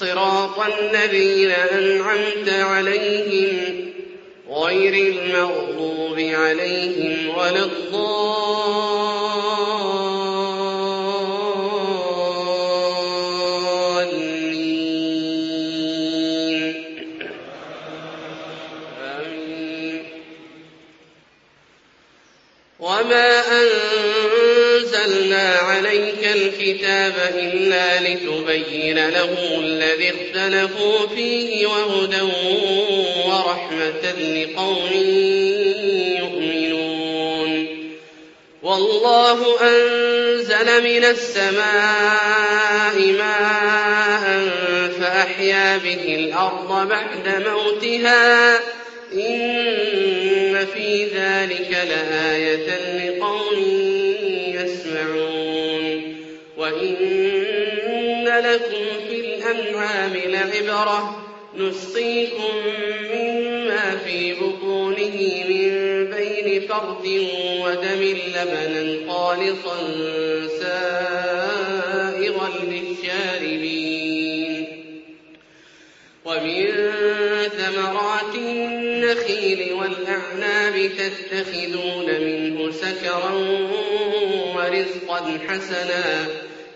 صراط الذين أنعمت عليهم غير المغضوب عليهم ولا الضالين. آمين. وما أنزلنا عليك الكتاب إلا لتبين لهم الذي اختلفوا فيه وهدى ورحمة لقوم يؤمنون. والله أنزل من السماء ماء فأحيا به الأرض بعد موتها. إن في ذلك لآية لقوم يسمعون. وإن لكم في الأنعام لعبرة نسقيكم مما في بطونه من بين فرث ودم لبنا خالصا سائغا للشاربين ومن ثمرات النخيل والأعناب تتخذون منه سكرا ورزقا حسنا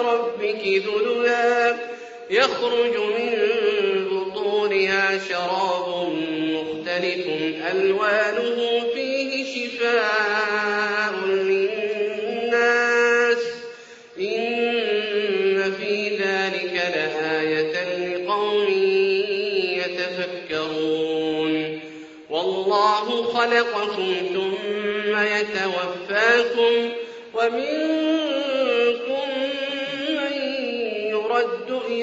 ربك ذللا. يخرج من بطونها شراب مختلف ألوانه فيه شفاء للناس. إن في ذلك لآية لقوم يتفكرون. والله خلقكم ثم يتوفاكم ومنكم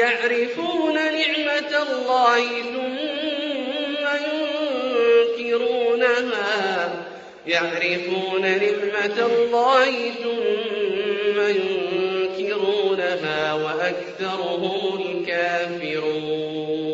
يعرفون نعمة الله ثم ينكرونها. يعرفون نعمة الله ثم ينكرونها وأكثرهم الكافرون.